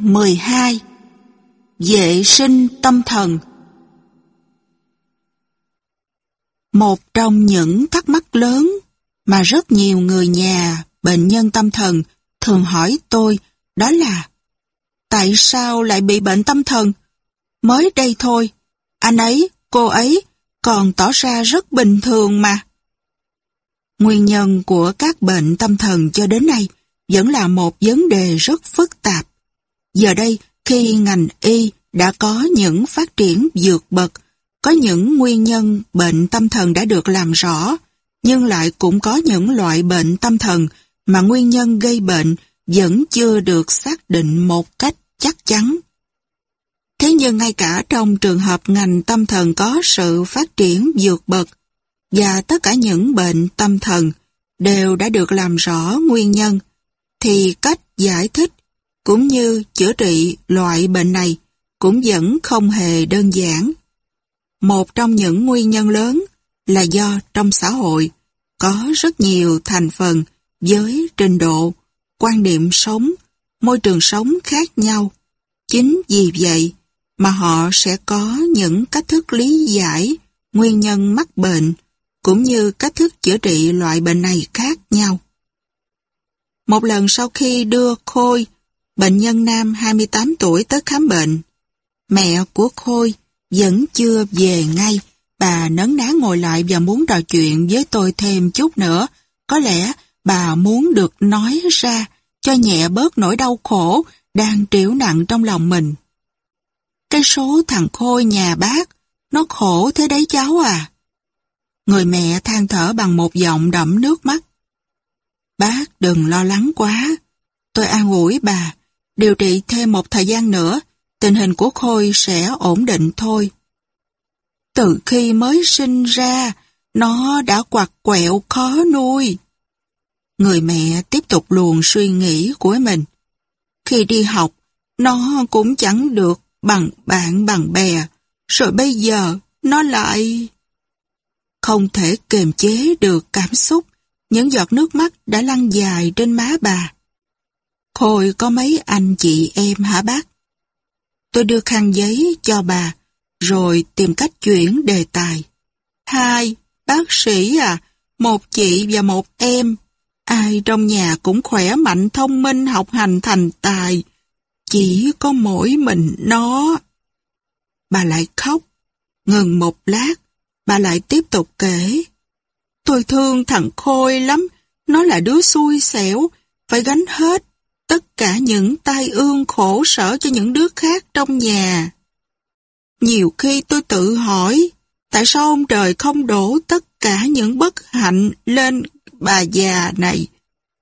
12 Vệ sinh tâm thần Một trong những thắc mắc lớn mà rất nhiều người nhà, bệnh nhân tâm thần thường hỏi tôi đó là Tại sao lại bị bệnh tâm thần? Mới đây thôi, anh ấy, cô ấy còn tỏ ra rất bình thường mà. Nguyên nhân của các bệnh tâm thần cho đến nay vẫn là một vấn đề rất phức tạp. Giờ đây, khi ngành y đã có những phát triển dược bậc, có những nguyên nhân bệnh tâm thần đã được làm rõ, nhưng lại cũng có những loại bệnh tâm thần mà nguyên nhân gây bệnh vẫn chưa được xác định một cách chắc chắn. Thế nhưng ngay cả trong trường hợp ngành tâm thần có sự phát triển dược bậc và tất cả những bệnh tâm thần đều đã được làm rõ nguyên nhân, thì cách giải thích cũng như chữa trị loại bệnh này cũng vẫn không hề đơn giản. Một trong những nguyên nhân lớn là do trong xã hội có rất nhiều thành phần với trình độ, quan niệm sống, môi trường sống khác nhau. Chính vì vậy mà họ sẽ có những cách thức lý giải nguyên nhân mắc bệnh cũng như cách thức chữa trị loại bệnh này khác nhau. Một lần sau khi đưa Khôi Bệnh nhân nam 28 tuổi tới khám bệnh. Mẹ của Khôi vẫn chưa về ngay. Bà nấn ná ngồi lại và muốn trò chuyện với tôi thêm chút nữa. Có lẽ bà muốn được nói ra cho nhẹ bớt nỗi đau khổ đang triểu nặng trong lòng mình. Cái số thằng Khôi nhà bác, nó khổ thế đấy cháu à. Người mẹ than thở bằng một giọng đẫm nước mắt. Bác đừng lo lắng quá. Tôi an ủi bà, Điều trị thêm một thời gian nữa, tình hình của Khôi sẽ ổn định thôi. Từ khi mới sinh ra, nó đã quạt quẹo khó nuôi. Người mẹ tiếp tục luồn suy nghĩ của mình. Khi đi học, nó cũng chẳng được bằng bạn bằng bè, rồi bây giờ nó lại... Không thể kiềm chế được cảm xúc, những giọt nước mắt đã lăn dài trên má bà. Hồi có mấy anh chị em hả bác? Tôi đưa khăn giấy cho bà, rồi tìm cách chuyển đề tài. Hai, bác sĩ à, một chị và một em. Ai trong nhà cũng khỏe mạnh thông minh học hành thành tài. Chỉ có mỗi mình nó. Bà lại khóc. Ngừng một lát, bà lại tiếp tục kể. Tôi thương thằng Khôi lắm, nó là đứa xui xẻo, phải gánh hết tất cả những tai ương khổ sở cho những đứa khác trong nhà. Nhiều khi tôi tự hỏi, tại sao ông trời không đổ tất cả những bất hạnh lên bà già này,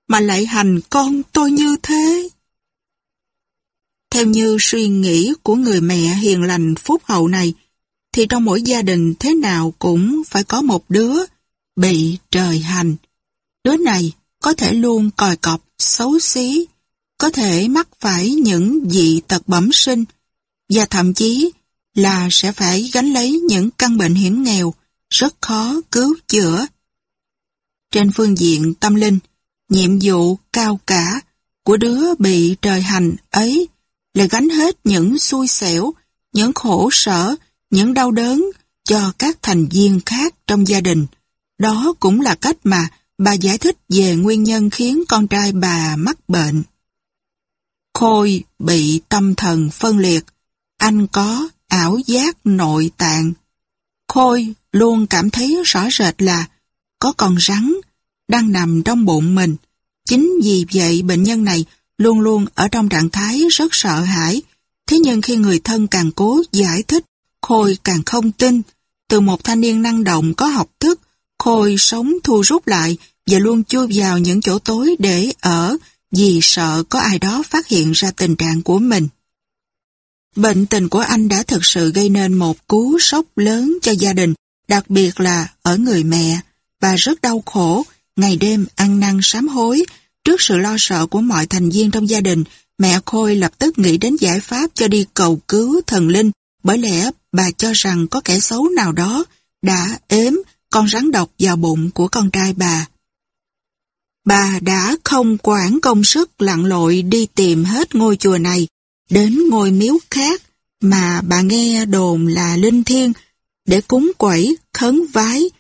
mà lại hành con tôi như thế? Theo như suy nghĩ của người mẹ hiền lành phúc hậu này, thì trong mỗi gia đình thế nào cũng phải có một đứa bị trời hành. Đứa này có thể luôn còi cọc, xấu xí, có thể mắc phải những dị tật bẩm sinh và thậm chí là sẽ phải gánh lấy những căn bệnh hiểm nghèo rất khó cứu chữa. Trên phương diện tâm linh, nhiệm vụ cao cả của đứa bị trời hành ấy là gánh hết những xui xẻo, những khổ sở, những đau đớn cho các thành viên khác trong gia đình. Đó cũng là cách mà bà giải thích về nguyên nhân khiến con trai bà mắc bệnh. Khôi bị tâm thần phân liệt, anh có ảo giác nội tạng. Khôi luôn cảm thấy rõ rệt là có con rắn đang nằm trong bụng mình. Chính vì vậy bệnh nhân này luôn luôn ở trong trạng thái rất sợ hãi. Thế nhưng khi người thân càng cố giải thích, Khôi càng không tin. Từ một thanh niên năng động có học thức, Khôi sống thu rút lại và luôn chui vào những chỗ tối để ở, vì sợ có ai đó phát hiện ra tình trạng của mình. Bệnh tình của anh đã thực sự gây nên một cú sốc lớn cho gia đình, đặc biệt là ở người mẹ, và rất đau khổ, ngày đêm ăn năn sám hối. Trước sự lo sợ của mọi thành viên trong gia đình, mẹ Khôi lập tức nghĩ đến giải pháp cho đi cầu cứu thần linh, bởi lẽ bà cho rằng có kẻ xấu nào đó đã ếm con rắn độc vào bụng của con trai bà bà đã không quản công sức lặn lội đi tìm hết ngôi chùa này, đến ngôi miếu khác mà bà nghe đồn là linh thiêng, để cúng quẩy, khấn vái.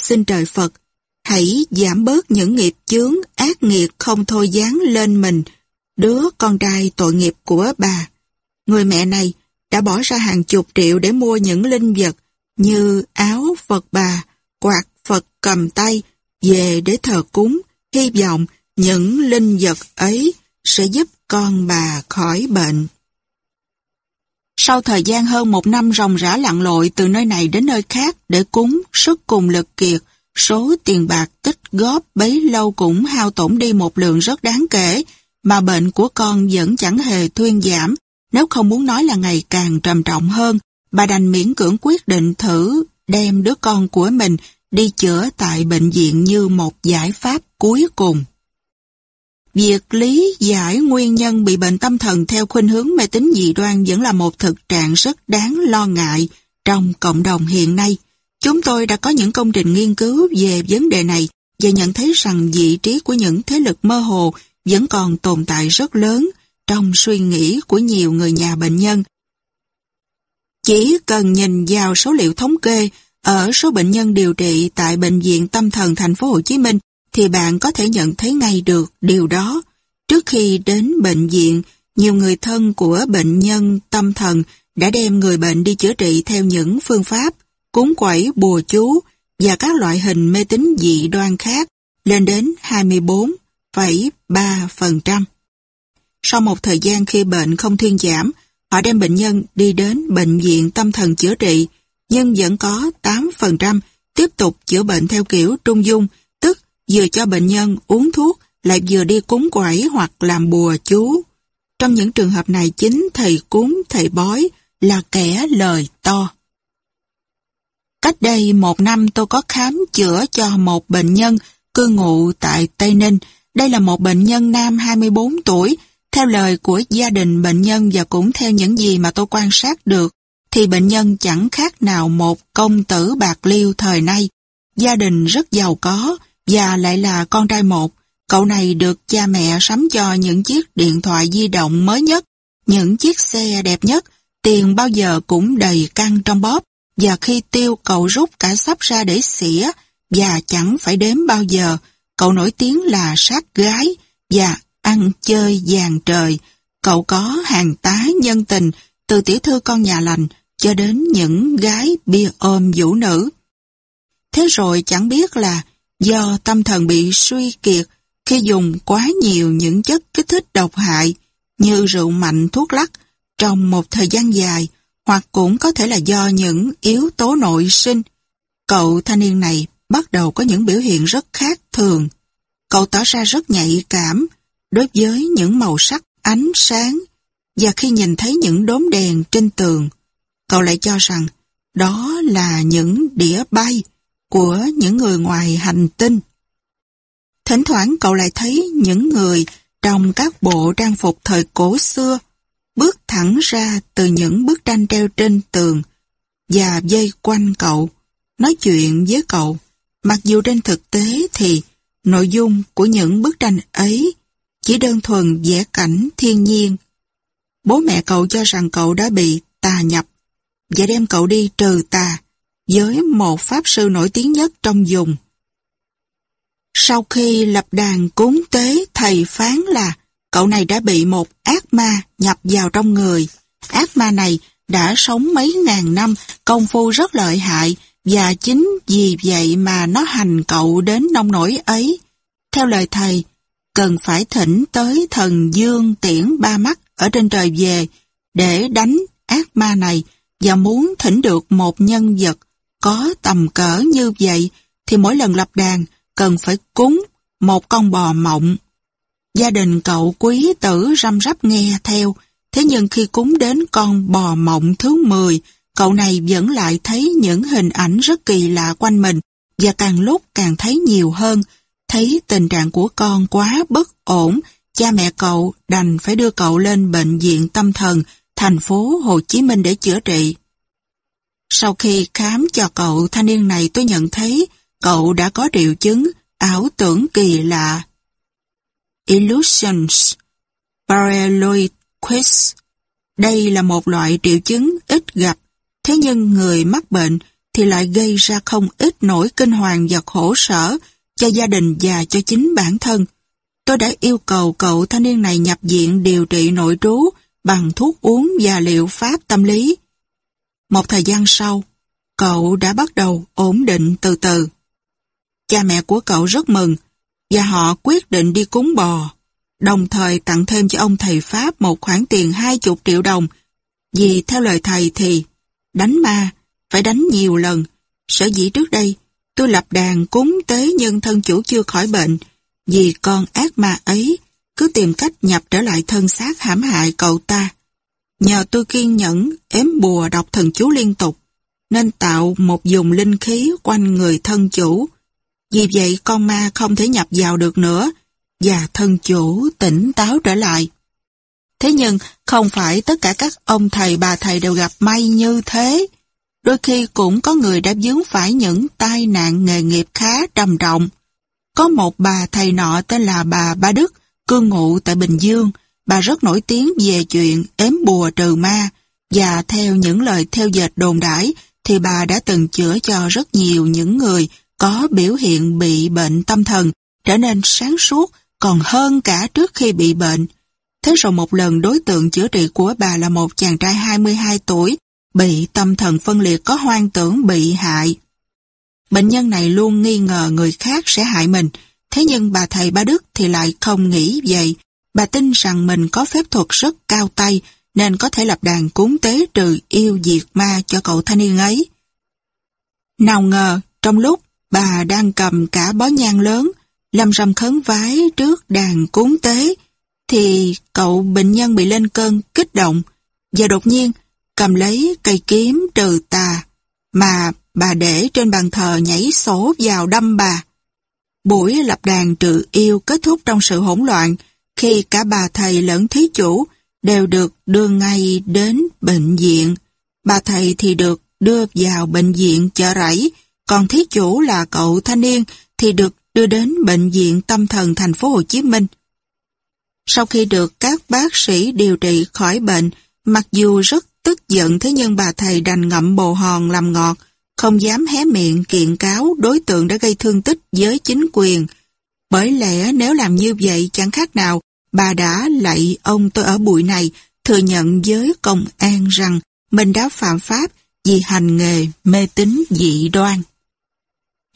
Xin trời Phật, hãy giảm bớt những nghiệp chướng ác nghiệt không thôi dán lên mình, đứa con trai tội nghiệp của bà. Người mẹ này đã bỏ ra hàng chục triệu để mua những linh vật như áo Phật bà, quạt Phật cầm tay về để thờ cúng hy vọng những linh vật ấy sẽ giúp con bà khỏi bệnh. Sau thời gian hơn một năm ròng rã lặn lội từ nơi này đến nơi khác để cúng sức cùng lực kiệt, số tiền bạc tích góp bấy lâu cũng hao tổn đi một lượng rất đáng kể, mà bệnh của con vẫn chẳng hề thuyên giảm, nếu không muốn nói là ngày càng trầm trọng hơn, bà đành miễn cưỡng quyết định thử đem đứa con của mình đi chữa tại bệnh viện như một giải pháp cuối cùng. Việc lý giải nguyên nhân bị bệnh tâm thần theo khuynh hướng mê tín dị đoan vẫn là một thực trạng rất đáng lo ngại trong cộng đồng hiện nay. Chúng tôi đã có những công trình nghiên cứu về vấn đề này và nhận thấy rằng vị trí của những thế lực mơ hồ vẫn còn tồn tại rất lớn trong suy nghĩ của nhiều người nhà bệnh nhân. Chỉ cần nhìn vào số liệu thống kê ở số bệnh nhân điều trị tại Bệnh viện Tâm thần thành phố Hồ Chí Minh thì bạn có thể nhận thấy ngay được điều đó. Trước khi đến bệnh viện, nhiều người thân của bệnh nhân tâm thần đã đem người bệnh đi chữa trị theo những phương pháp cúng quẩy bùa chú và các loại hình mê tín dị đoan khác lên đến 24,3%. Sau một thời gian khi bệnh không thuyên giảm, họ đem bệnh nhân đi đến bệnh viện tâm thần chữa trị nhưng vẫn có 8% tiếp tục chữa bệnh theo kiểu trung dung, tức vừa cho bệnh nhân uống thuốc lại vừa đi cúng quẩy hoặc làm bùa chú. Trong những trường hợp này chính thầy cúng thầy bói là kẻ lời to. Cách đây một năm tôi có khám chữa cho một bệnh nhân cư ngụ tại Tây Ninh. Đây là một bệnh nhân nam 24 tuổi. Theo lời của gia đình bệnh nhân và cũng theo những gì mà tôi quan sát được, thì bệnh nhân chẳng khác nào một công tử bạc liêu thời nay. Gia đình rất giàu có và lại là con trai một. Cậu này được cha mẹ sắm cho những chiếc điện thoại di động mới nhất, những chiếc xe đẹp nhất, tiền bao giờ cũng đầy căng trong bóp và khi tiêu cậu rút cả sắp ra để xỉa và chẳng phải đếm bao giờ. Cậu nổi tiếng là sát gái và ăn chơi vàng trời. Cậu có hàng tá nhân tình từ tiểu thư con nhà lành cho đến những gái bia ôm vũ nữ. Thế rồi chẳng biết là do tâm thần bị suy kiệt khi dùng quá nhiều những chất kích thích độc hại như rượu mạnh, thuốc lắc trong một thời gian dài, hoặc cũng có thể là do những yếu tố nội sinh. Cậu thanh niên này bắt đầu có những biểu hiện rất khác thường. Cậu tỏ ra rất nhạy cảm đối với những màu sắc ánh sáng, và khi nhìn thấy những đốm đèn trên tường cậu lại cho rằng đó là những đĩa bay của những người ngoài hành tinh. Thỉnh thoảng cậu lại thấy những người trong các bộ trang phục thời cổ xưa bước thẳng ra từ những bức tranh treo trên tường và dây quanh cậu, nói chuyện với cậu. Mặc dù trên thực tế thì nội dung của những bức tranh ấy chỉ đơn thuần vẽ cảnh thiên nhiên. Bố mẹ cậu cho rằng cậu đã bị tà nhập và đem cậu đi trừ tà với một pháp sư nổi tiếng nhất trong vùng. Sau khi lập đàn cúng tế, thầy phán là cậu này đã bị một ác ma nhập vào trong người. Ác ma này đã sống mấy ngàn năm, công phu rất lợi hại, và chính vì vậy mà nó hành cậu đến nông nổi ấy. Theo lời thầy, cần phải thỉnh tới thần Dương Tiễn Ba Mắt ở trên trời về để đánh ác ma này và muốn thỉnh được một nhân vật có tầm cỡ như vậy thì mỗi lần lập đàn cần phải cúng một con bò mộng. Gia đình cậu quý tử răm rắp nghe theo, thế nhưng khi cúng đến con bò mộng thứ 10, cậu này vẫn lại thấy những hình ảnh rất kỳ lạ quanh mình và càng lúc càng thấy nhiều hơn, thấy tình trạng của con quá bất ổn, cha mẹ cậu đành phải đưa cậu lên bệnh viện tâm thần thành phố Hồ Chí Minh để chữa trị. Sau khi khám cho cậu thanh niên này tôi nhận thấy cậu đã có triệu chứng ảo tưởng kỳ lạ. Illusions Paraloid Quiz Đây là một loại triệu chứng ít gặp, thế nhưng người mắc bệnh thì lại gây ra không ít nỗi kinh hoàng và khổ sở cho gia đình và cho chính bản thân. Tôi đã yêu cầu cậu thanh niên này nhập viện điều trị nội trú bằng thuốc uống và liệu pháp tâm lý. Một thời gian sau, cậu đã bắt đầu ổn định từ từ. Cha mẹ của cậu rất mừng và họ quyết định đi cúng bò, đồng thời tặng thêm cho ông thầy Pháp một khoản tiền 20 triệu đồng vì theo lời thầy thì đánh ma phải đánh nhiều lần. Sở dĩ trước đây tôi lập đàn cúng tế nhân thân chủ chưa khỏi bệnh vì con ác ma ấy cứ tìm cách nhập trở lại thân xác hãm hại cậu ta. Nhờ tôi kiên nhẫn, ếm bùa đọc thần chú liên tục, nên tạo một dùng linh khí quanh người thân chủ. Vì vậy con ma không thể nhập vào được nữa, và thân chủ tỉnh táo trở lại. Thế nhưng, không phải tất cả các ông thầy bà thầy đều gặp may như thế. Đôi khi cũng có người đã dướng phải những tai nạn nghề nghiệp khá trầm trọng. Có một bà thầy nọ tên là bà Ba Đức, Cư ngụ tại Bình Dương, bà rất nổi tiếng về chuyện ếm bùa trừ ma và theo những lời theo dệt đồn đãi thì bà đã từng chữa cho rất nhiều những người có biểu hiện bị bệnh tâm thần trở nên sáng suốt còn hơn cả trước khi bị bệnh. Thế rồi một lần đối tượng chữa trị của bà là một chàng trai 22 tuổi bị tâm thần phân liệt có hoang tưởng bị hại. Bệnh nhân này luôn nghi ngờ người khác sẽ hại mình Thế nhưng bà thầy Ba Đức thì lại không nghĩ vậy. Bà tin rằng mình có phép thuật rất cao tay nên có thể lập đàn cúng tế trừ yêu diệt ma cho cậu thanh niên ấy. Nào ngờ, trong lúc bà đang cầm cả bó nhang lớn, lâm rầm khấn vái trước đàn cúng tế, thì cậu bệnh nhân bị lên cơn kích động và đột nhiên cầm lấy cây kiếm trừ tà mà bà để trên bàn thờ nhảy sổ vào đâm bà. Buổi lập đàn trừ yêu kết thúc trong sự hỗn loạn khi cả bà thầy lẫn thí chủ đều được đưa ngay đến bệnh viện. Bà thầy thì được đưa vào bệnh viện chợ rẫy, còn thí chủ là cậu thanh niên thì được đưa đến bệnh viện tâm thần thành phố Hồ Chí Minh. Sau khi được các bác sĩ điều trị khỏi bệnh, mặc dù rất tức giận thế nhưng bà thầy đành ngậm bồ hòn làm ngọt, không dám hé miệng kiện cáo đối tượng đã gây thương tích với chính quyền. Bởi lẽ nếu làm như vậy, chẳng khác nào bà đã lạy ông tôi ở bụi này, thừa nhận với công an rằng mình đã phạm pháp vì hành nghề mê tín dị đoan.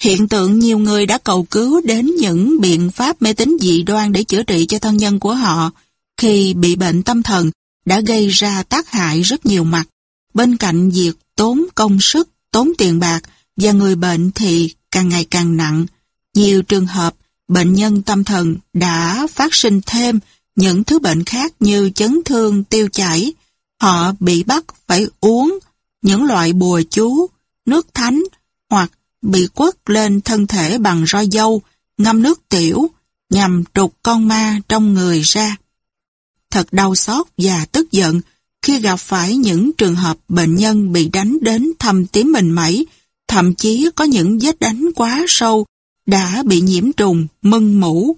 Hiện tượng nhiều người đã cầu cứu đến những biện pháp mê tín dị đoan để chữa trị cho thân nhân của họ khi bị bệnh tâm thần, đã gây ra tác hại rất nhiều mặt. Bên cạnh việc tốn công sức tốn tiền bạc và người bệnh thì càng ngày càng nặng. Nhiều trường hợp, bệnh nhân tâm thần đã phát sinh thêm những thứ bệnh khác như chấn thương tiêu chảy. Họ bị bắt phải uống những loại bùa chú, nước thánh hoặc bị quất lên thân thể bằng roi dâu, ngâm nước tiểu nhằm trục con ma trong người ra. Thật đau xót và tức giận khi gặp phải những trường hợp bệnh nhân bị đánh đến thầm tím mình mẩy, thậm chí có những vết đánh quá sâu, đã bị nhiễm trùng, mưng mũ.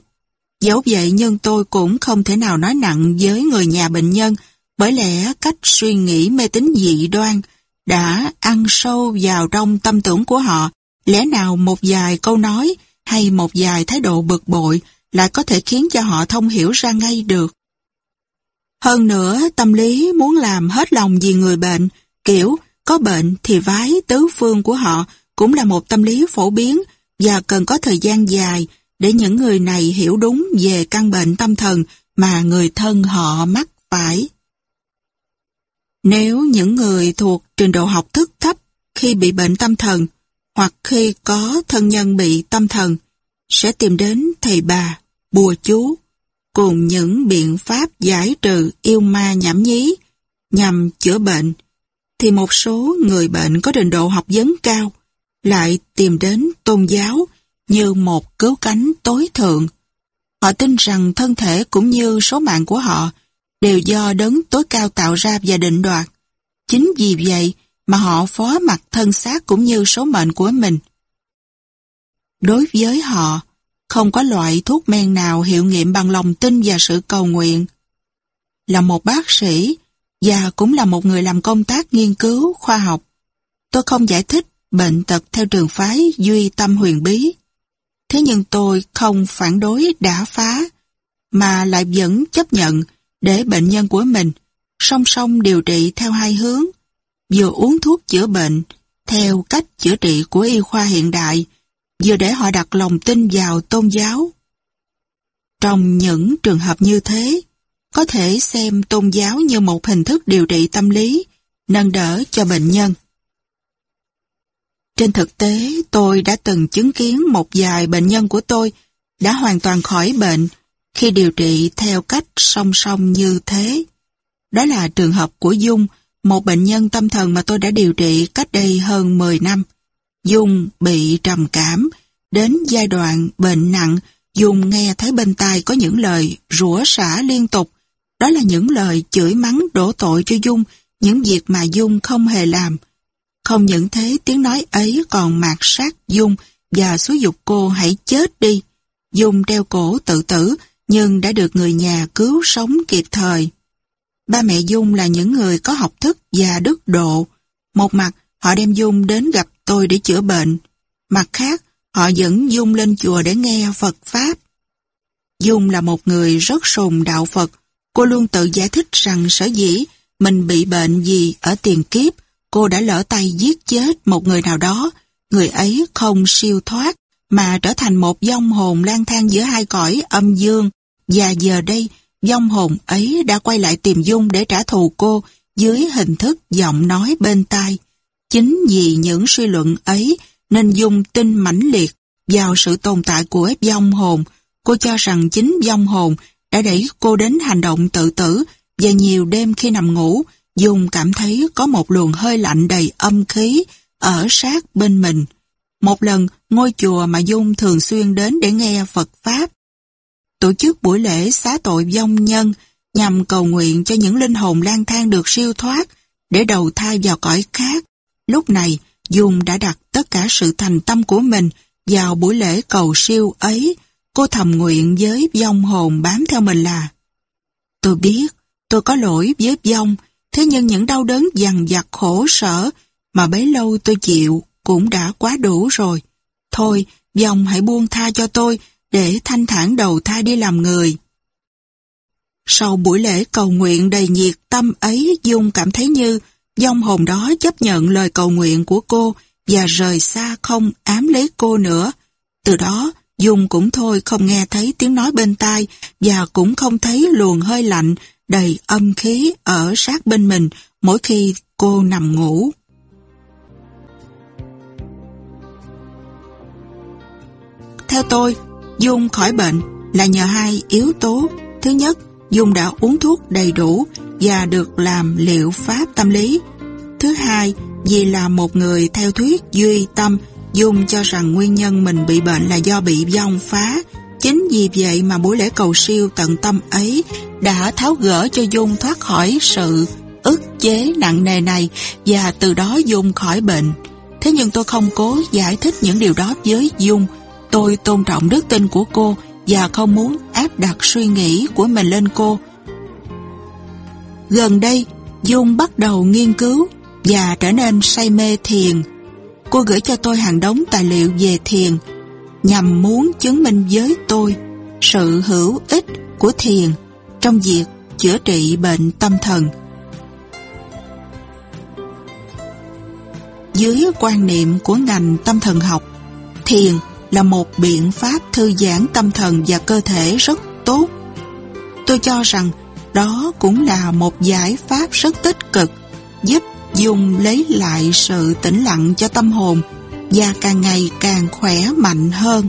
Dẫu vậy nhưng tôi cũng không thể nào nói nặng với người nhà bệnh nhân, bởi lẽ cách suy nghĩ mê tín dị đoan đã ăn sâu vào trong tâm tưởng của họ, lẽ nào một vài câu nói hay một vài thái độ bực bội lại có thể khiến cho họ thông hiểu ra ngay được. Hơn nữa, tâm lý muốn làm hết lòng vì người bệnh, kiểu có bệnh thì vái tứ phương của họ cũng là một tâm lý phổ biến và cần có thời gian dài để những người này hiểu đúng về căn bệnh tâm thần mà người thân họ mắc phải. Nếu những người thuộc trình độ học thức thấp khi bị bệnh tâm thần hoặc khi có thân nhân bị tâm thần sẽ tìm đến thầy bà, bùa chú cùng những biện pháp giải trừ yêu ma nhảm nhí nhằm chữa bệnh, thì một số người bệnh có trình độ học vấn cao lại tìm đến tôn giáo như một cứu cánh tối thượng. Họ tin rằng thân thể cũng như số mạng của họ đều do đấng tối cao tạo ra và định đoạt. Chính vì vậy mà họ phó mặc thân xác cũng như số mệnh của mình. Đối với họ, không có loại thuốc men nào hiệu nghiệm bằng lòng tin và sự cầu nguyện. Là một bác sĩ, và cũng là một người làm công tác nghiên cứu khoa học, tôi không giải thích bệnh tật theo trường phái duy tâm huyền bí. Thế nhưng tôi không phản đối đã phá, mà lại vẫn chấp nhận để bệnh nhân của mình song song điều trị theo hai hướng, vừa uống thuốc chữa bệnh theo cách chữa trị của y khoa hiện đại, vừa để họ đặt lòng tin vào tôn giáo. Trong những trường hợp như thế, có thể xem tôn giáo như một hình thức điều trị tâm lý, nâng đỡ cho bệnh nhân. Trên thực tế, tôi đã từng chứng kiến một vài bệnh nhân của tôi đã hoàn toàn khỏi bệnh khi điều trị theo cách song song như thế. Đó là trường hợp của Dung, một bệnh nhân tâm thần mà tôi đã điều trị cách đây hơn 10 năm. Dung bị trầm cảm, đến giai đoạn bệnh nặng, Dung nghe thấy bên tai có những lời rủa xả liên tục. Đó là những lời chửi mắng đổ tội cho Dung, những việc mà Dung không hề làm. Không những thế tiếng nói ấy còn mạt sát Dung và xúi dục cô hãy chết đi. Dung đeo cổ tự tử nhưng đã được người nhà cứu sống kịp thời. Ba mẹ Dung là những người có học thức và đức độ. Một mặt họ đem Dung đến gặp tôi để chữa bệnh. Mặt khác, họ dẫn Dung lên chùa để nghe Phật Pháp. Dung là một người rất sùng đạo Phật. Cô luôn tự giải thích rằng sở dĩ mình bị bệnh gì ở tiền kiếp, cô đã lỡ tay giết chết một người nào đó. Người ấy không siêu thoát, mà trở thành một vong hồn lang thang giữa hai cõi âm dương. Và giờ đây, vong hồn ấy đã quay lại tìm Dung để trả thù cô dưới hình thức giọng nói bên tai. Chính vì những suy luận ấy nên dung tin mãnh liệt vào sự tồn tại của vong hồn. Cô cho rằng chính vong hồn đã đẩy cô đến hành động tự tử và nhiều đêm khi nằm ngủ, dùng cảm thấy có một luồng hơi lạnh đầy âm khí ở sát bên mình. Một lần, ngôi chùa mà Dung thường xuyên đến để nghe Phật Pháp. Tổ chức buổi lễ xá tội vong nhân nhằm cầu nguyện cho những linh hồn lang thang được siêu thoát để đầu thai vào cõi khác. Lúc này, Dung đã đặt tất cả sự thành tâm của mình vào buổi lễ cầu siêu ấy. Cô thầm nguyện với vong hồn bám theo mình là Tôi biết, tôi có lỗi với vong, thế nhưng những đau đớn dằn vặt khổ sở mà bấy lâu tôi chịu cũng đã quá đủ rồi. Thôi, vong hãy buông tha cho tôi để thanh thản đầu thai đi làm người. Sau buổi lễ cầu nguyện đầy nhiệt tâm ấy Dung cảm thấy như Dòng hồn đó chấp nhận lời cầu nguyện của cô và rời xa không ám lấy cô nữa. Từ đó, Dung cũng thôi không nghe thấy tiếng nói bên tai và cũng không thấy luồng hơi lạnh đầy âm khí ở sát bên mình mỗi khi cô nằm ngủ. Theo tôi, Dung khỏi bệnh là nhờ hai yếu tố. Thứ nhất, Dung đã uống thuốc đầy đủ và được làm liệu pháp tâm lý. Thứ hai, vì là một người theo thuyết duy tâm, Dung cho rằng nguyên nhân mình bị bệnh là do bị vong phá. Chính vì vậy mà buổi lễ cầu siêu tận tâm ấy đã tháo gỡ cho Dung thoát khỏi sự ức chế nặng nề này và từ đó Dung khỏi bệnh. Thế nhưng tôi không cố giải thích những điều đó với Dung. Tôi tôn trọng đức tin của cô và không muốn áp đặt suy nghĩ của mình lên cô. Gần đây, Dung bắt đầu nghiên cứu và trở nên say mê thiền. Cô gửi cho tôi hàng đống tài liệu về thiền nhằm muốn chứng minh với tôi sự hữu ích của thiền trong việc chữa trị bệnh tâm thần. Dưới quan niệm của ngành tâm thần học, thiền là một biện pháp thư giãn tâm thần và cơ thể rất tốt. Tôi cho rằng đó cũng là một giải pháp rất tích cực, giúp dùng lấy lại sự tĩnh lặng cho tâm hồn và càng ngày càng khỏe mạnh hơn.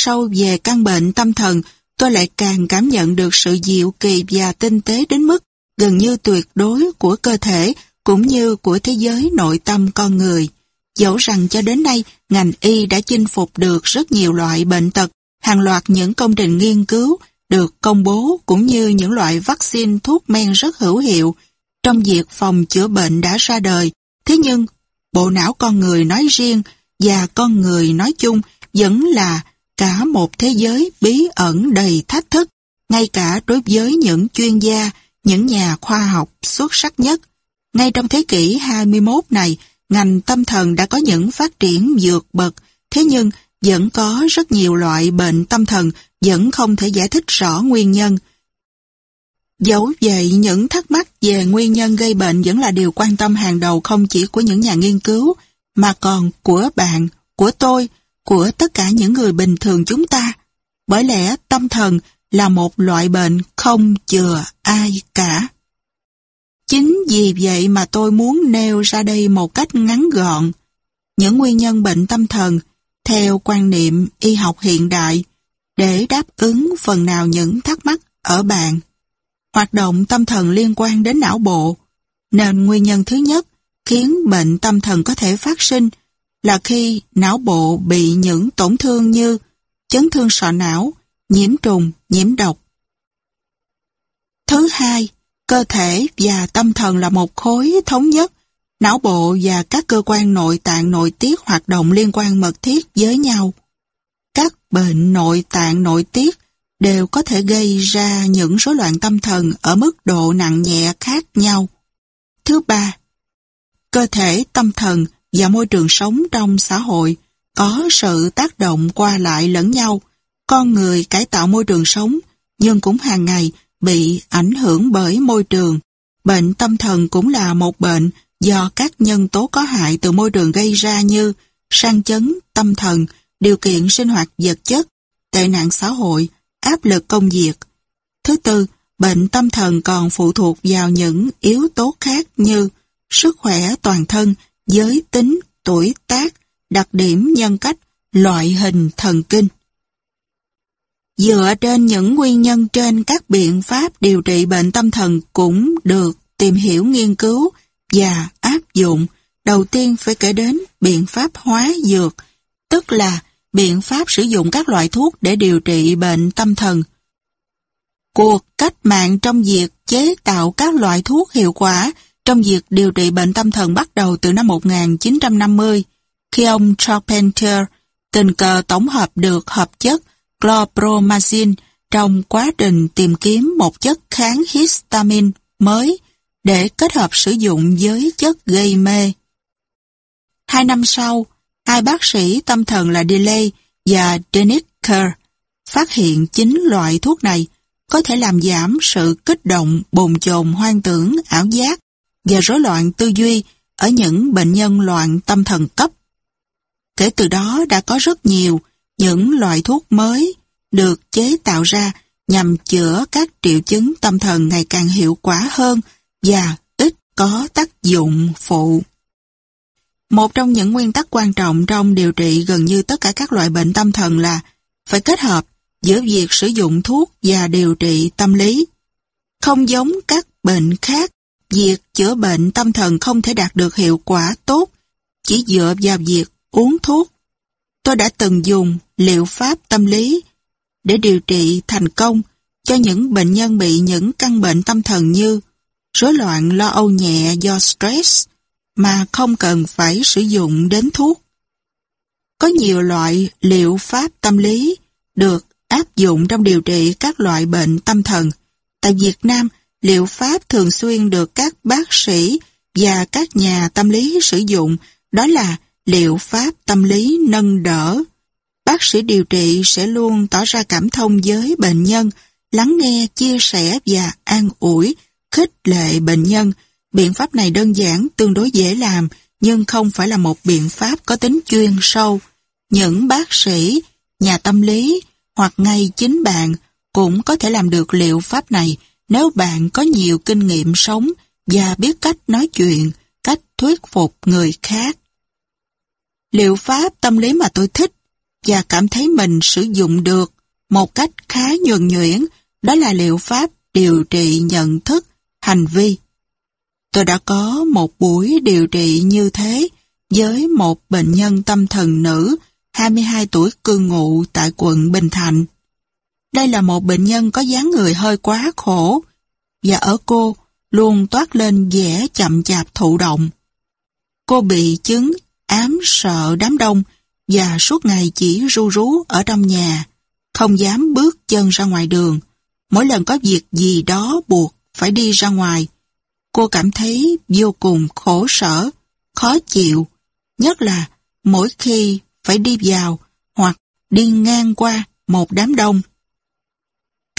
sâu về căn bệnh tâm thần, tôi lại càng cảm nhận được sự dịu kỳ và tinh tế đến mức gần như tuyệt đối của cơ thể cũng như của thế giới nội tâm con người. Dẫu rằng cho đến nay, ngành y đã chinh phục được rất nhiều loại bệnh tật, hàng loạt những công trình nghiên cứu được công bố cũng như những loại vaccine thuốc men rất hữu hiệu trong việc phòng chữa bệnh đã ra đời. Thế nhưng, bộ não con người nói riêng và con người nói chung vẫn là cả một thế giới bí ẩn đầy thách thức, ngay cả đối với những chuyên gia, những nhà khoa học xuất sắc nhất. Ngay trong thế kỷ 21 này, ngành tâm thần đã có những phát triển vượt bậc, thế nhưng vẫn có rất nhiều loại bệnh tâm thần vẫn không thể giải thích rõ nguyên nhân. Dẫu vậy, những thắc mắc về nguyên nhân gây bệnh vẫn là điều quan tâm hàng đầu không chỉ của những nhà nghiên cứu, mà còn của bạn, của tôi, của tất cả những người bình thường chúng ta. Bởi lẽ tâm thần là một loại bệnh không chừa ai cả. Chính vì vậy mà tôi muốn nêu ra đây một cách ngắn gọn. Những nguyên nhân bệnh tâm thần theo quan niệm y học hiện đại để đáp ứng phần nào những thắc mắc ở bạn. Hoạt động tâm thần liên quan đến não bộ nên nguyên nhân thứ nhất khiến bệnh tâm thần có thể phát sinh là khi não bộ bị những tổn thương như chấn thương sọ não, nhiễm trùng, nhiễm độc. Thứ hai, cơ thể và tâm thần là một khối thống nhất. Não bộ và các cơ quan nội tạng nội tiết hoạt động liên quan mật thiết với nhau. Các bệnh nội tạng nội tiết đều có thể gây ra những rối loạn tâm thần ở mức độ nặng nhẹ khác nhau. Thứ ba, cơ thể tâm thần và môi trường sống trong xã hội có sự tác động qua lại lẫn nhau. Con người cải tạo môi trường sống nhưng cũng hàng ngày bị ảnh hưởng bởi môi trường. Bệnh tâm thần cũng là một bệnh do các nhân tố có hại từ môi trường gây ra như sang chấn, tâm thần, điều kiện sinh hoạt vật chất, tệ nạn xã hội, áp lực công việc. Thứ tư, bệnh tâm thần còn phụ thuộc vào những yếu tố khác như sức khỏe toàn thân giới tính, tuổi tác, đặc điểm nhân cách, loại hình thần kinh. Dựa trên những nguyên nhân trên các biện pháp điều trị bệnh tâm thần cũng được tìm hiểu nghiên cứu và áp dụng. Đầu tiên phải kể đến biện pháp hóa dược, tức là biện pháp sử dụng các loại thuốc để điều trị bệnh tâm thần. Cuộc cách mạng trong việc chế tạo các loại thuốc hiệu quả trong việc điều trị bệnh tâm thần bắt đầu từ năm 1950 khi ông Charpentier tình cờ tổng hợp được hợp chất chlorpromazine trong quá trình tìm kiếm một chất kháng histamine mới để kết hợp sử dụng với chất gây mê. Hai năm sau, hai bác sĩ tâm thần là Delay và Dennis Kerr phát hiện chính loại thuốc này có thể làm giảm sự kích động, bồn chồn, hoang tưởng, ảo giác và rối loạn tư duy ở những bệnh nhân loạn tâm thần cấp. Kể từ đó đã có rất nhiều những loại thuốc mới được chế tạo ra nhằm chữa các triệu chứng tâm thần ngày càng hiệu quả hơn và ít có tác dụng phụ. Một trong những nguyên tắc quan trọng trong điều trị gần như tất cả các loại bệnh tâm thần là phải kết hợp giữa việc sử dụng thuốc và điều trị tâm lý. Không giống các bệnh khác, Việc chữa bệnh tâm thần không thể đạt được hiệu quả tốt chỉ dựa vào việc uống thuốc. Tôi đã từng dùng liệu pháp tâm lý để điều trị thành công cho những bệnh nhân bị những căn bệnh tâm thần như rối loạn lo âu nhẹ do stress mà không cần phải sử dụng đến thuốc. Có nhiều loại liệu pháp tâm lý được áp dụng trong điều trị các loại bệnh tâm thần. Tại Việt Nam, liệu pháp thường xuyên được các bác sĩ và các nhà tâm lý sử dụng, đó là liệu pháp tâm lý nâng đỡ. Bác sĩ điều trị sẽ luôn tỏ ra cảm thông với bệnh nhân, lắng nghe, chia sẻ và an ủi, khích lệ bệnh nhân. Biện pháp này đơn giản, tương đối dễ làm, nhưng không phải là một biện pháp có tính chuyên sâu. Những bác sĩ, nhà tâm lý hoặc ngay chính bạn cũng có thể làm được liệu pháp này nếu bạn có nhiều kinh nghiệm sống và biết cách nói chuyện, cách thuyết phục người khác. Liệu pháp tâm lý mà tôi thích và cảm thấy mình sử dụng được một cách khá nhuần nhuyễn đó là liệu pháp điều trị nhận thức, hành vi. Tôi đã có một buổi điều trị như thế với một bệnh nhân tâm thần nữ 22 tuổi cư ngụ tại quận Bình Thạnh. Đây là một bệnh nhân có dáng người hơi quá khổ, và ở cô luôn toát lên vẻ chậm chạp thụ động. Cô bị chứng ám sợ đám đông và suốt ngày chỉ ru rú ở trong nhà, không dám bước chân ra ngoài đường. Mỗi lần có việc gì đó buộc phải đi ra ngoài, cô cảm thấy vô cùng khổ sở, khó chịu, nhất là mỗi khi phải đi vào hoặc đi ngang qua một đám đông.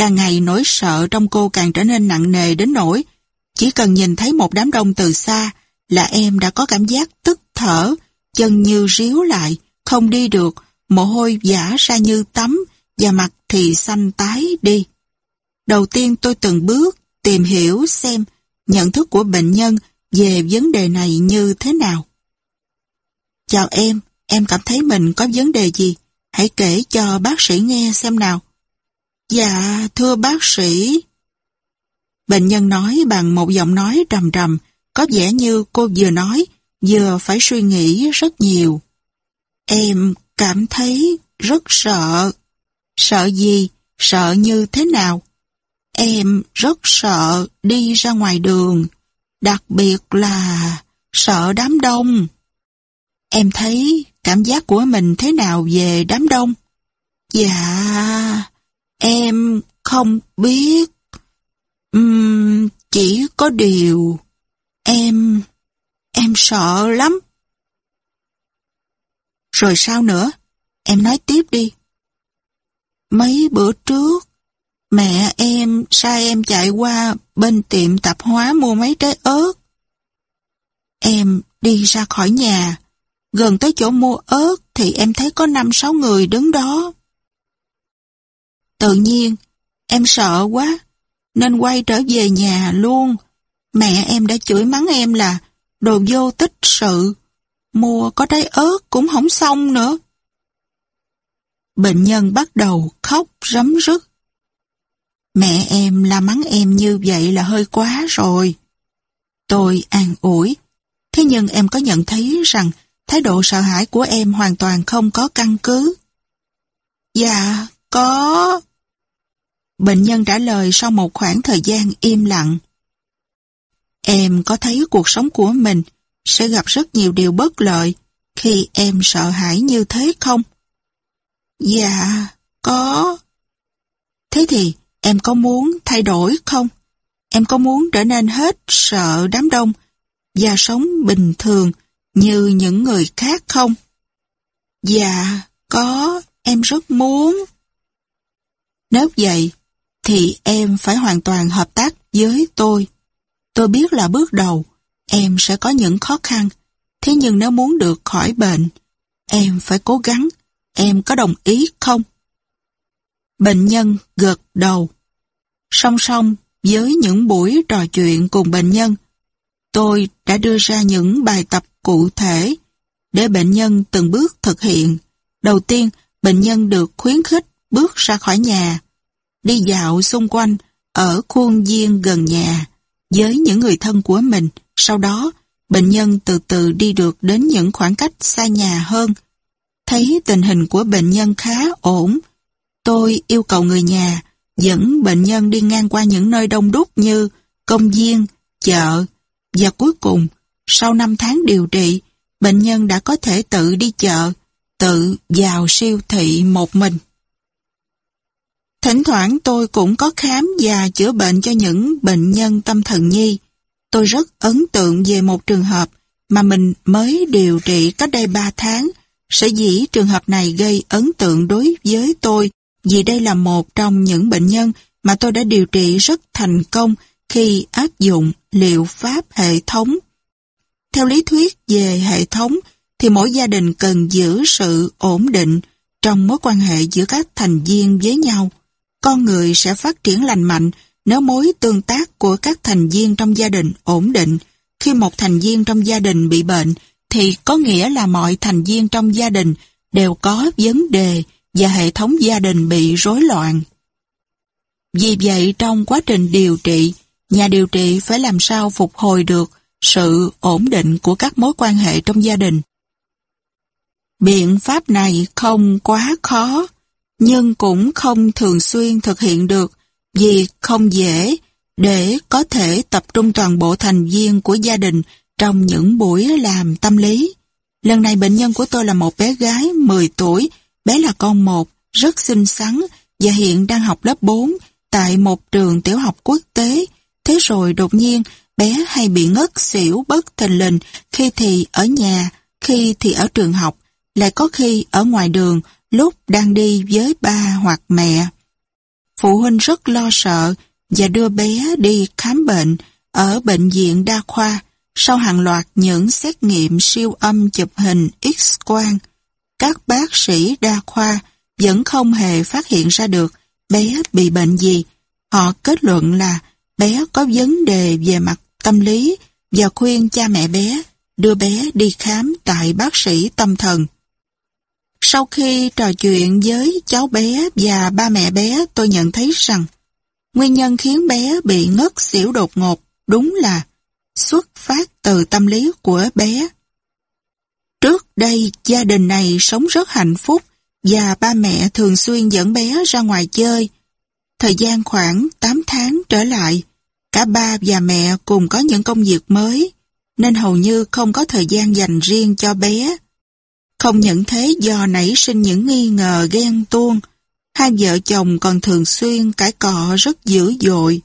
Càng ngày nỗi sợ trong cô càng trở nên nặng nề đến nỗi chỉ cần nhìn thấy một đám đông từ xa là em đã có cảm giác tức thở, chân như ríu lại, không đi được, mồ hôi giả ra như tắm và mặt thì xanh tái đi. Đầu tiên tôi từng bước tìm hiểu xem nhận thức của bệnh nhân về vấn đề này như thế nào. Chào em, em cảm thấy mình có vấn đề gì? Hãy kể cho bác sĩ nghe xem nào. Dạ, thưa bác sĩ. Bệnh nhân nói bằng một giọng nói trầm trầm, có vẻ như cô vừa nói, vừa phải suy nghĩ rất nhiều. Em cảm thấy rất sợ. Sợ gì? Sợ như thế nào? Em rất sợ đi ra ngoài đường, đặc biệt là sợ đám đông. Em thấy cảm giác của mình thế nào về đám đông? Dạ, Em không biết. Uhm, chỉ có điều... Em... em sợ lắm. Rồi sao nữa? Em nói tiếp đi. Mấy bữa trước, mẹ em sai em chạy qua bên tiệm tạp hóa mua mấy trái ớt. Em đi ra khỏi nhà, gần tới chỗ mua ớt thì em thấy có năm sáu người đứng đó. Tự nhiên, em sợ quá, nên quay trở về nhà luôn. Mẹ em đã chửi mắng em là đồ vô tích sự, mua có trái ớt cũng không xong nữa. Bệnh nhân bắt đầu khóc rấm rứt. Mẹ em la mắng em như vậy là hơi quá rồi. Tôi an ủi, thế nhưng em có nhận thấy rằng thái độ sợ hãi của em hoàn toàn không có căn cứ. Dạ, có. Bệnh nhân trả lời sau một khoảng thời gian im lặng. Em có thấy cuộc sống của mình sẽ gặp rất nhiều điều bất lợi khi em sợ hãi như thế không? Dạ, có. Thế thì em có muốn thay đổi không? Em có muốn trở nên hết sợ đám đông và sống bình thường như những người khác không? Dạ, có, em rất muốn. Nếu vậy, thì em phải hoàn toàn hợp tác với tôi. Tôi biết là bước đầu, em sẽ có những khó khăn, thế nhưng nếu muốn được khỏi bệnh, em phải cố gắng, em có đồng ý không? Bệnh nhân gật đầu. Song song với những buổi trò chuyện cùng bệnh nhân, tôi đã đưa ra những bài tập cụ thể để bệnh nhân từng bước thực hiện. Đầu tiên, bệnh nhân được khuyến khích bước ra khỏi nhà, đi dạo xung quanh ở khuôn viên gần nhà với những người thân của mình. Sau đó, bệnh nhân từ từ đi được đến những khoảng cách xa nhà hơn. Thấy tình hình của bệnh nhân khá ổn, tôi yêu cầu người nhà dẫn bệnh nhân đi ngang qua những nơi đông đúc như công viên, chợ. Và cuối cùng, sau 5 tháng điều trị, bệnh nhân đã có thể tự đi chợ, tự vào siêu thị một mình. Thỉnh thoảng tôi cũng có khám và chữa bệnh cho những bệnh nhân tâm thần nhi. Tôi rất ấn tượng về một trường hợp mà mình mới điều trị cách đây 3 tháng. sẽ dĩ trường hợp này gây ấn tượng đối với tôi, vì đây là một trong những bệnh nhân mà tôi đã điều trị rất thành công khi áp dụng liệu pháp hệ thống. Theo lý thuyết về hệ thống thì mỗi gia đình cần giữ sự ổn định trong mối quan hệ giữa các thành viên với nhau con người sẽ phát triển lành mạnh nếu mối tương tác của các thành viên trong gia đình ổn định. Khi một thành viên trong gia đình bị bệnh, thì có nghĩa là mọi thành viên trong gia đình đều có vấn đề và hệ thống gia đình bị rối loạn. Vì vậy, trong quá trình điều trị, nhà điều trị phải làm sao phục hồi được sự ổn định của các mối quan hệ trong gia đình. Biện pháp này không quá khó, nhưng cũng không thường xuyên thực hiện được vì không dễ để có thể tập trung toàn bộ thành viên của gia đình trong những buổi làm tâm lý. Lần này bệnh nhân của tôi là một bé gái 10 tuổi, bé là con một, rất xinh xắn và hiện đang học lớp 4 tại một trường tiểu học quốc tế. Thế rồi đột nhiên bé hay bị ngất xỉu bất thình lình khi thì ở nhà, khi thì ở trường học, lại có khi ở ngoài đường lúc đang đi với ba hoặc mẹ. Phụ huynh rất lo sợ và đưa bé đi khám bệnh ở bệnh viện đa khoa sau hàng loạt những xét nghiệm siêu âm chụp hình X-quang. Các bác sĩ đa khoa vẫn không hề phát hiện ra được bé bị bệnh gì. Họ kết luận là bé có vấn đề về mặt tâm lý và khuyên cha mẹ bé đưa bé đi khám tại bác sĩ tâm thần. Sau khi trò chuyện với cháu bé và ba mẹ bé, tôi nhận thấy rằng nguyên nhân khiến bé bị ngất xỉu đột ngột đúng là xuất phát từ tâm lý của bé. Trước đây, gia đình này sống rất hạnh phúc và ba mẹ thường xuyên dẫn bé ra ngoài chơi. Thời gian khoảng 8 tháng trở lại, cả ba và mẹ cùng có những công việc mới, nên hầu như không có thời gian dành riêng cho bé. Không những thế do nảy sinh những nghi ngờ ghen tuông, hai vợ chồng còn thường xuyên cãi cọ rất dữ dội.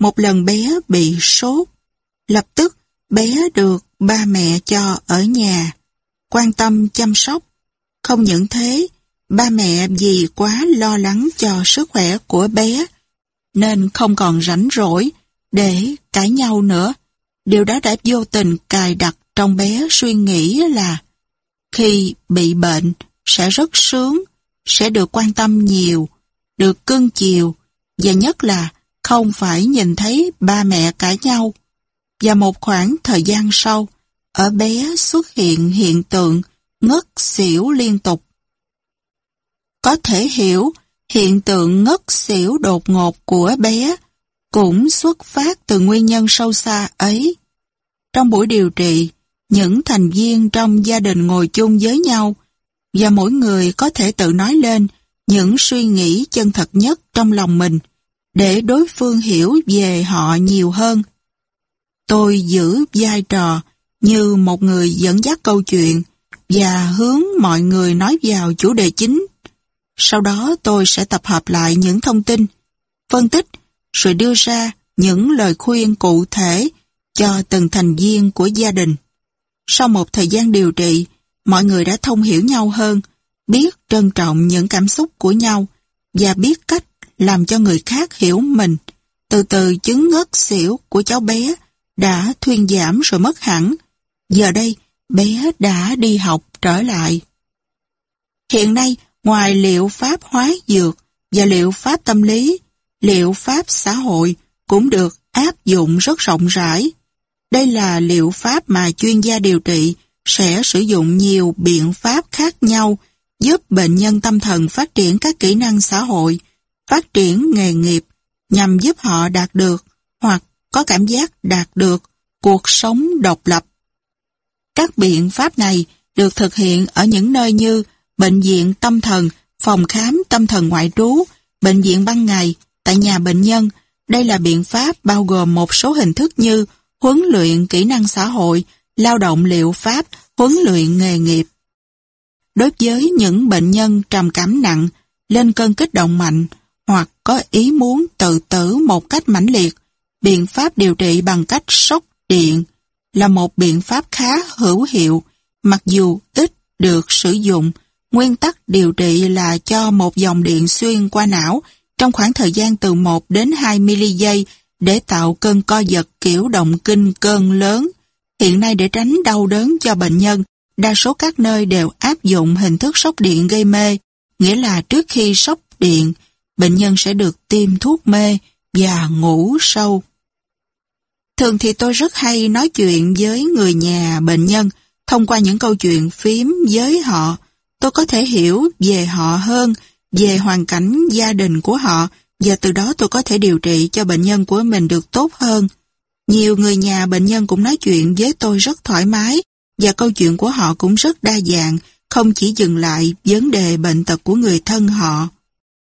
Một lần bé bị sốt, lập tức bé được ba mẹ cho ở nhà, quan tâm chăm sóc. Không những thế, ba mẹ vì quá lo lắng cho sức khỏe của bé, nên không còn rảnh rỗi để cãi nhau nữa. Điều đó đã vô tình cài đặt trong bé suy nghĩ là khi bị bệnh sẽ rất sướng, sẽ được quan tâm nhiều, được cưng chiều và nhất là không phải nhìn thấy ba mẹ cãi nhau. Và một khoảng thời gian sau, ở bé xuất hiện hiện tượng ngất xỉu liên tục. Có thể hiểu hiện tượng ngất xỉu đột ngột của bé cũng xuất phát từ nguyên nhân sâu xa ấy. Trong buổi điều trị, những thành viên trong gia đình ngồi chung với nhau và mỗi người có thể tự nói lên những suy nghĩ chân thật nhất trong lòng mình để đối phương hiểu về họ nhiều hơn. Tôi giữ vai trò như một người dẫn dắt câu chuyện và hướng mọi người nói vào chủ đề chính. Sau đó tôi sẽ tập hợp lại những thông tin, phân tích rồi đưa ra những lời khuyên cụ thể cho từng thành viên của gia đình. Sau một thời gian điều trị, mọi người đã thông hiểu nhau hơn, biết trân trọng những cảm xúc của nhau và biết cách làm cho người khác hiểu mình. Từ từ chứng ngất xỉu của cháu bé đã thuyên giảm rồi mất hẳn. Giờ đây, bé đã đi học trở lại. Hiện nay, ngoài liệu pháp hóa dược và liệu pháp tâm lý, liệu pháp xã hội cũng được áp dụng rất rộng rãi. Đây là liệu pháp mà chuyên gia điều trị sẽ sử dụng nhiều biện pháp khác nhau giúp bệnh nhân tâm thần phát triển các kỹ năng xã hội, phát triển nghề nghiệp nhằm giúp họ đạt được hoặc có cảm giác đạt được cuộc sống độc lập. Các biện pháp này được thực hiện ở những nơi như bệnh viện tâm thần, phòng khám tâm thần ngoại trú, bệnh viện ban ngày, tại nhà bệnh nhân. Đây là biện pháp bao gồm một số hình thức như huấn luyện kỹ năng xã hội, lao động liệu pháp, huấn luyện nghề nghiệp. Đối với những bệnh nhân trầm cảm nặng, lên cơn kích động mạnh hoặc có ý muốn tự tử một cách mãnh liệt, biện pháp điều trị bằng cách sốc điện là một biện pháp khá hữu hiệu, mặc dù ít được sử dụng. Nguyên tắc điều trị là cho một dòng điện xuyên qua não trong khoảng thời gian từ 1 đến 20 giây để tạo cơn co giật kiểu động kinh cơn lớn. Hiện nay để tránh đau đớn cho bệnh nhân, đa số các nơi đều áp dụng hình thức sốc điện gây mê, nghĩa là trước khi sốc điện, bệnh nhân sẽ được tiêm thuốc mê và ngủ sâu. Thường thì tôi rất hay nói chuyện với người nhà bệnh nhân thông qua những câu chuyện phím với họ. Tôi có thể hiểu về họ hơn, về hoàn cảnh gia đình của họ và từ đó tôi có thể điều trị cho bệnh nhân của mình được tốt hơn. Nhiều người nhà bệnh nhân cũng nói chuyện với tôi rất thoải mái và câu chuyện của họ cũng rất đa dạng, không chỉ dừng lại vấn đề bệnh tật của người thân họ.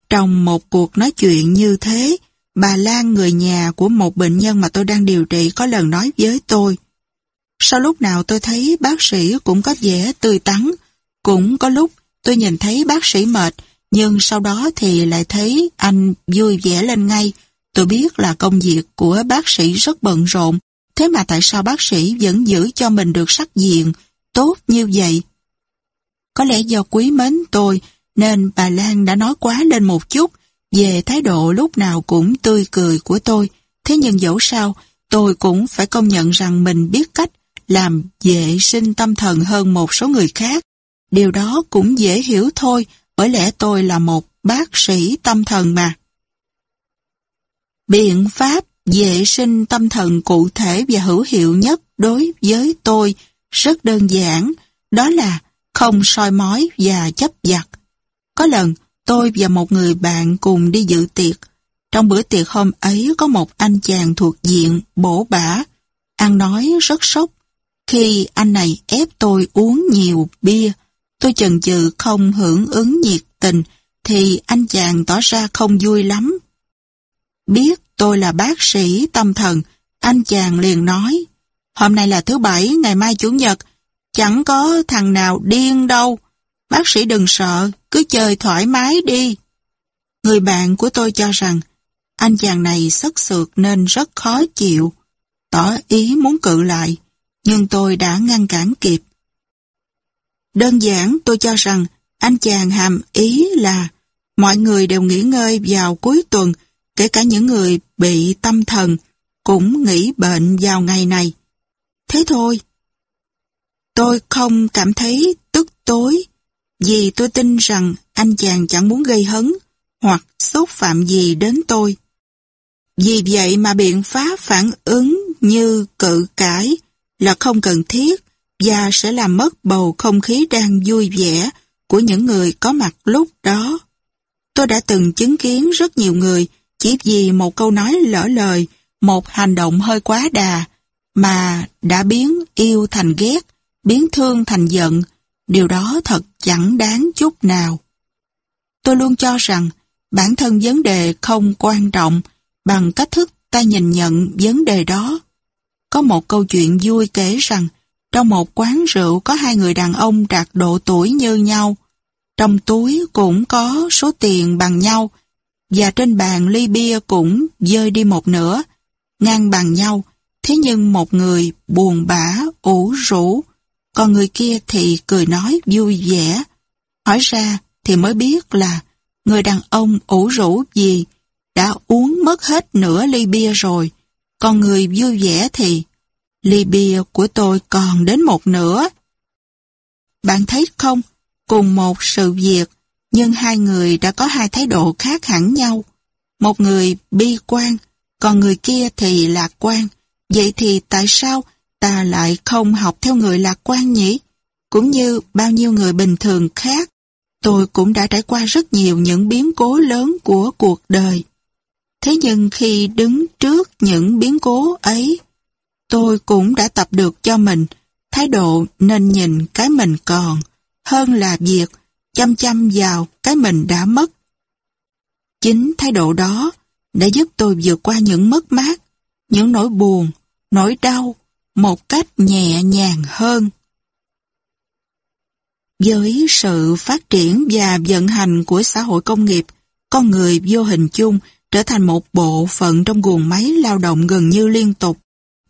Trong một cuộc nói chuyện như thế, bà Lan người nhà của một bệnh nhân mà tôi đang điều trị có lần nói với tôi. Sau lúc nào tôi thấy bác sĩ cũng có vẻ tươi tắn, cũng có lúc tôi nhìn thấy bác sĩ mệt nhưng sau đó thì lại thấy anh vui vẻ lên ngay. Tôi biết là công việc của bác sĩ rất bận rộn, thế mà tại sao bác sĩ vẫn giữ cho mình được sắc diện, tốt như vậy? Có lẽ do quý mến tôi nên bà Lan đã nói quá lên một chút về thái độ lúc nào cũng tươi cười của tôi. Thế nhưng dẫu sao, tôi cũng phải công nhận rằng mình biết cách làm vệ sinh tâm thần hơn một số người khác. Điều đó cũng dễ hiểu thôi, bởi lẽ tôi là một bác sĩ tâm thần mà. Biện pháp vệ sinh tâm thần cụ thể và hữu hiệu nhất đối với tôi rất đơn giản, đó là không soi mói và chấp giặt. Có lần, tôi và một người bạn cùng đi dự tiệc. Trong bữa tiệc hôm ấy có một anh chàng thuộc diện bổ bả, ăn nói rất sốc. Khi anh này ép tôi uống nhiều bia, Tôi chần chừ không hưởng ứng nhiệt tình thì anh chàng tỏ ra không vui lắm. Biết tôi là bác sĩ tâm thần, anh chàng liền nói, hôm nay là thứ bảy, ngày mai chủ nhật, chẳng có thằng nào điên đâu. Bác sĩ đừng sợ, cứ chơi thoải mái đi. Người bạn của tôi cho rằng, anh chàng này sất sượt nên rất khó chịu, tỏ ý muốn cự lại, nhưng tôi đã ngăn cản kịp. Đơn giản tôi cho rằng anh chàng hàm ý là mọi người đều nghỉ ngơi vào cuối tuần, kể cả những người bị tâm thần cũng nghỉ bệnh vào ngày này. Thế thôi. Tôi không cảm thấy tức tối vì tôi tin rằng anh chàng chẳng muốn gây hấn hoặc xúc phạm gì đến tôi. Vì vậy mà biện pháp phản ứng như cự cãi là không cần thiết và sẽ làm mất bầu không khí đang vui vẻ của những người có mặt lúc đó. Tôi đã từng chứng kiến rất nhiều người chỉ vì một câu nói lỡ lời, một hành động hơi quá đà, mà đã biến yêu thành ghét, biến thương thành giận, điều đó thật chẳng đáng chút nào. Tôi luôn cho rằng bản thân vấn đề không quan trọng bằng cách thức ta nhìn nhận vấn đề đó. Có một câu chuyện vui kể rằng trong một quán rượu có hai người đàn ông đạt độ tuổi như nhau. Trong túi cũng có số tiền bằng nhau và trên bàn ly bia cũng rơi đi một nửa, ngang bằng nhau. Thế nhưng một người buồn bã, ủ rũ, còn người kia thì cười nói vui vẻ. Hỏi ra thì mới biết là người đàn ông ủ rũ gì đã uống mất hết nửa ly bia rồi, còn người vui vẻ thì ly bia của tôi còn đến một nửa. Bạn thấy không, cùng một sự việc, nhưng hai người đã có hai thái độ khác hẳn nhau. Một người bi quan, còn người kia thì lạc quan. Vậy thì tại sao ta lại không học theo người lạc quan nhỉ? Cũng như bao nhiêu người bình thường khác, tôi cũng đã trải qua rất nhiều những biến cố lớn của cuộc đời. Thế nhưng khi đứng trước những biến cố ấy, Tôi cũng đã tập được cho mình thái độ nên nhìn cái mình còn hơn là việc chăm chăm vào cái mình đã mất. Chính thái độ đó đã giúp tôi vượt qua những mất mát, những nỗi buồn, nỗi đau một cách nhẹ nhàng hơn. Với sự phát triển và vận hành của xã hội công nghiệp, con người vô hình chung trở thành một bộ phận trong guồng máy lao động gần như liên tục.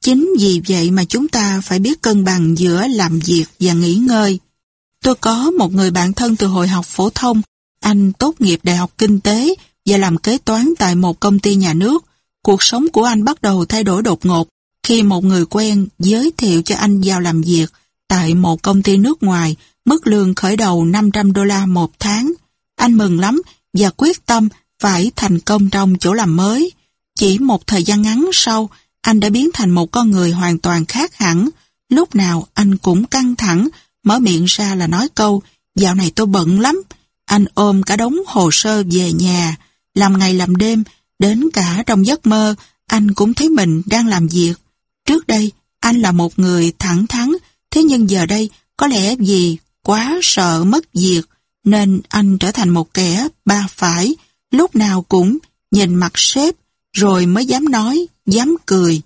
Chính vì vậy mà chúng ta phải biết cân bằng giữa làm việc và nghỉ ngơi. Tôi có một người bạn thân từ hồi học phổ thông, anh tốt nghiệp Đại học Kinh tế và làm kế toán tại một công ty nhà nước. Cuộc sống của anh bắt đầu thay đổi đột ngột khi một người quen giới thiệu cho anh vào làm việc tại một công ty nước ngoài, mức lương khởi đầu 500 đô la một tháng. Anh mừng lắm và quyết tâm phải thành công trong chỗ làm mới. Chỉ một thời gian ngắn sau, anh đã biến thành một con người hoàn toàn khác hẳn. Lúc nào anh cũng căng thẳng, mở miệng ra là nói câu, dạo này tôi bận lắm. Anh ôm cả đống hồ sơ về nhà, làm ngày làm đêm, đến cả trong giấc mơ, anh cũng thấy mình đang làm việc. Trước đây, anh là một người thẳng thắn, thế nhưng giờ đây, có lẽ vì quá sợ mất việc, nên anh trở thành một kẻ ba phải, lúc nào cũng nhìn mặt sếp, rồi mới dám nói dám cười.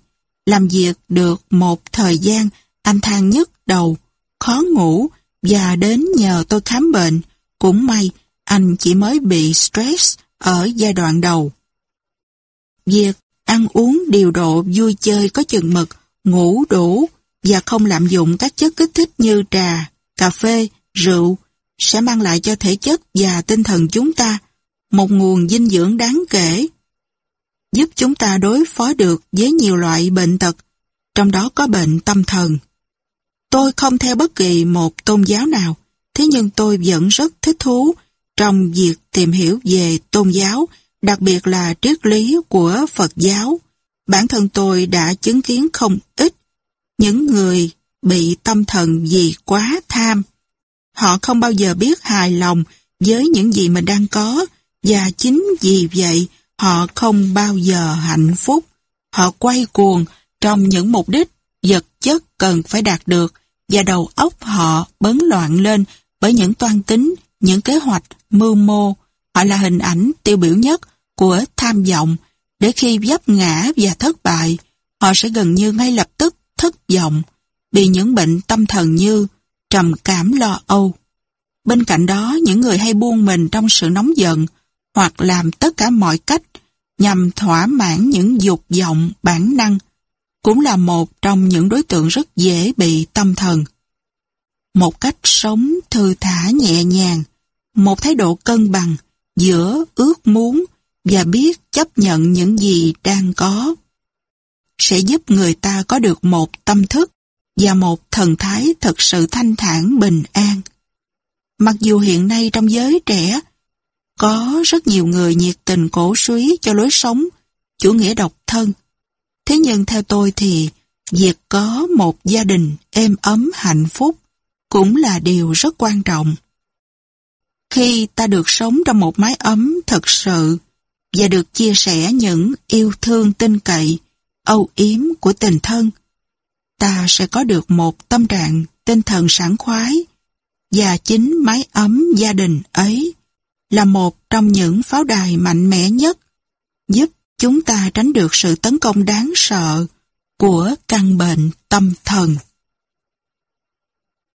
Làm việc được một thời gian, anh thang nhức đầu, khó ngủ và đến nhờ tôi khám bệnh. Cũng may, anh chỉ mới bị stress ở giai đoạn đầu. Việc ăn uống điều độ vui chơi có chừng mực, ngủ đủ và không lạm dụng các chất kích thích như trà, cà phê, rượu sẽ mang lại cho thể chất và tinh thần chúng ta một nguồn dinh dưỡng đáng kể giúp chúng ta đối phó được với nhiều loại bệnh tật, trong đó có bệnh tâm thần. Tôi không theo bất kỳ một tôn giáo nào, thế nhưng tôi vẫn rất thích thú trong việc tìm hiểu về tôn giáo, đặc biệt là triết lý của Phật giáo. Bản thân tôi đã chứng kiến không ít những người bị tâm thần vì quá tham. Họ không bao giờ biết hài lòng với những gì mình đang có và chính vì vậy Họ không bao giờ hạnh phúc. Họ quay cuồng trong những mục đích vật chất cần phải đạt được và đầu óc họ bấn loạn lên bởi những toan tính, những kế hoạch, mưu mô. Họ là hình ảnh tiêu biểu nhất của tham vọng để khi vấp ngã và thất bại, họ sẽ gần như ngay lập tức thất vọng vì những bệnh tâm thần như trầm cảm lo âu. Bên cạnh đó, những người hay buông mình trong sự nóng giận, hoặc làm tất cả mọi cách nhằm thỏa mãn những dục vọng bản năng cũng là một trong những đối tượng rất dễ bị tâm thần. Một cách sống thư thả nhẹ nhàng, một thái độ cân bằng giữa ước muốn và biết chấp nhận những gì đang có sẽ giúp người ta có được một tâm thức và một thần thái thật sự thanh thản bình an. Mặc dù hiện nay trong giới trẻ có rất nhiều người nhiệt tình cổ suý cho lối sống, chủ nghĩa độc thân. Thế nhưng theo tôi thì việc có một gia đình êm ấm hạnh phúc cũng là điều rất quan trọng. Khi ta được sống trong một mái ấm thật sự và được chia sẻ những yêu thương tin cậy, âu yếm của tình thân, ta sẽ có được một tâm trạng tinh thần sảng khoái và chính mái ấm gia đình ấy là một trong những pháo đài mạnh mẽ nhất, giúp chúng ta tránh được sự tấn công đáng sợ của căn bệnh tâm thần.